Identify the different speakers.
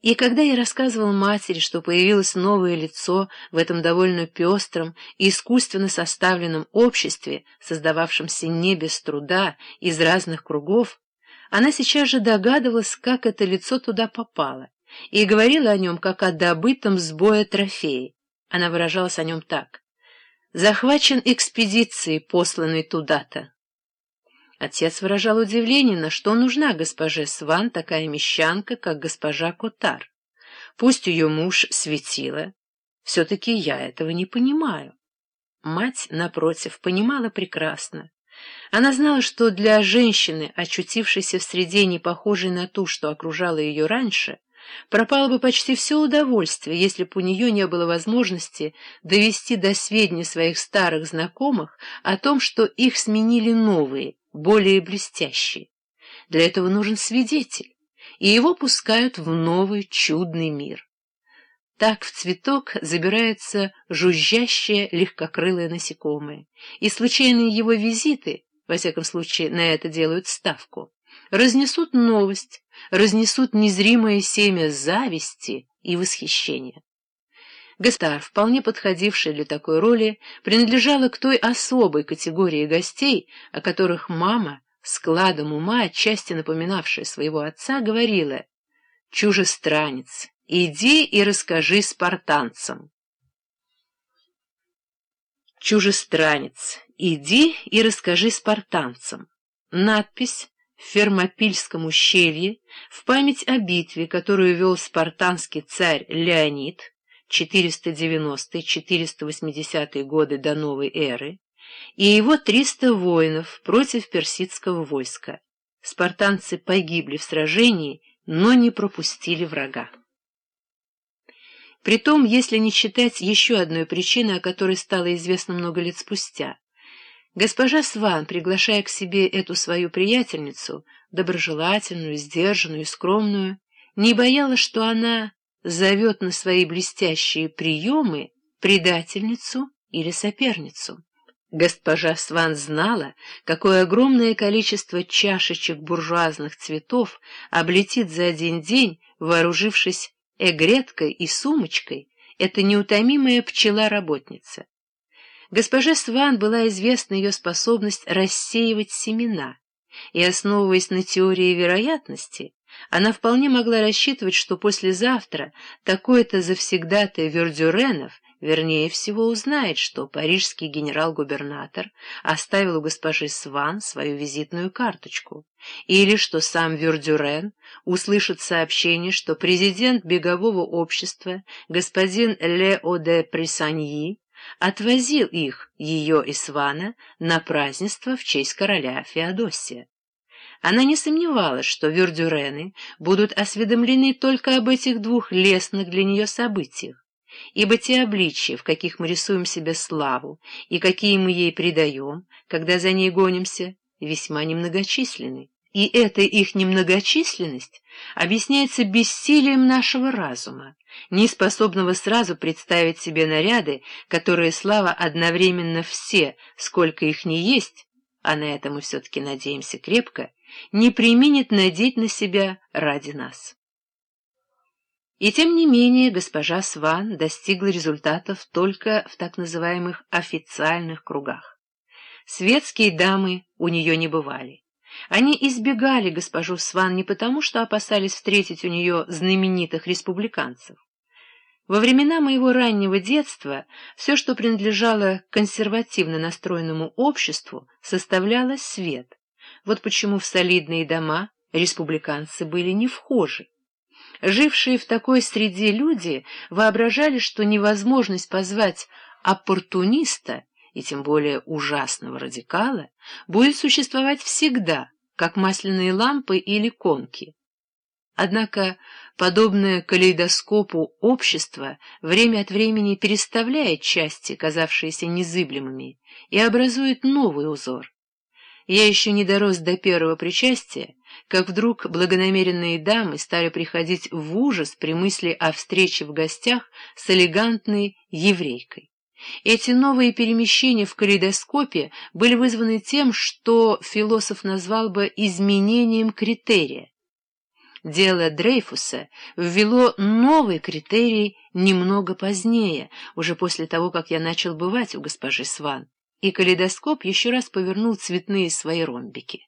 Speaker 1: И когда я рассказывал матери, что появилось новое лицо в этом довольно пестром и искусственно составленном обществе, создававшемся не без труда, из разных кругов, она сейчас же догадывалась, как это лицо туда попало, и говорила о нем как о добытом с боя трофее. Она выражалась о нем так. «Захвачен экспедицией, посланной туда-то». Отец выражал удивление, на что нужна госпоже Сван такая мещанка, как госпожа Котар. Пусть ее муж светила, все-таки я этого не понимаю. Мать, напротив, понимала прекрасно. Она знала, что для женщины, очутившейся в среде, не похожей на ту, что окружала ее раньше, пропало бы почти все удовольствие, если бы у нее не было возможности довести до сведения своих старых знакомых о том, что их сменили новые, более блестящий. Для этого нужен свидетель, и его пускают в новый чудный мир. Так в цветок забирается жужжащее легкокрылое насекомое, и случайные его визиты, во всяком случае на это делают ставку, разнесут новость, разнесут незримое семя зависти и восхищения. Гастар, вполне подходившая для такой роли, принадлежала к той особой категории гостей, о которых мама, складом ума, отчасти напоминавшая своего отца, говорила «Чужестранец, иди и расскажи спартанцам». «Чужестранец, иди и расскажи спартанцам». Надпись в Фермопильском ущелье в память о битве, которую вел спартанский царь Леонид, 490-480 годы до новой эры, и его 300 воинов против персидского войска. Спартанцы погибли в сражении, но не пропустили врага. Притом, если не считать еще одной причины, о которой стало известно много лет спустя, госпожа Сван, приглашая к себе эту свою приятельницу, доброжелательную, сдержанную и скромную, не боялась, что она зовет на свои блестящие приемы предательницу или соперницу. Госпожа Сван знала, какое огромное количество чашечек буржуазных цветов облетит за один день, вооружившись эгреткой и сумочкой, эта неутомимая пчела-работница. Госпоже Сван была известна ее способность рассеивать семена, и, основываясь на теории вероятности, она вполне могла рассчитывать, что послезавтра такой-то завсегдатый Вердюренов вернее всего узнает, что парижский генерал-губернатор оставил у госпожи Сван свою визитную карточку, или что сам Вердюрен услышит сообщение, что президент бегового общества, господин Лео де Присаньи, отвозил их, ее и Свана, на празднество в честь короля Феодосия. Она не сомневалась, что вердюрены будут осведомлены только об этих двух лестных для нее событиях, ибо те обличия, в каких мы рисуем себе славу и какие мы ей придаем, когда за ней гонимся, весьма немногочисленны. И эта их немногочисленность объясняется бессилием нашего разума, неспособного сразу представить себе наряды, которые слава одновременно все, сколько их не есть, а на это мы все-таки надеемся крепко, не применит надеть на себя ради нас. И тем не менее госпожа Сван достигла результатов только в так называемых официальных кругах. Светские дамы у нее не бывали. Они избегали госпожу Сван не потому, что опасались встретить у нее знаменитых республиканцев. Во времена моего раннего детства все, что принадлежало консервативно настроенному обществу, составляло свет. Вот почему в солидные дома республиканцы были не вхожи. Жившие в такой среде люди воображали, что невозможность позвать оппортуниста, и тем более ужасного радикала, будет существовать всегда, как масляные лампы или конки. Однако подобное калейдоскопу общество время от времени переставляет части, казавшиеся незыблемыми, и образует новый узор. Я еще не дорос до первого причастия, как вдруг благонамеренные дамы стали приходить в ужас при мысли о встрече в гостях с элегантной еврейкой. Эти новые перемещения в калейдоскопе были вызваны тем, что философ назвал бы изменением критерия. Дело Дрейфуса ввело новый критерий немного позднее, уже после того, как я начал бывать у госпожи Сван, и калейдоскоп еще раз повернул цветные свои ромбики.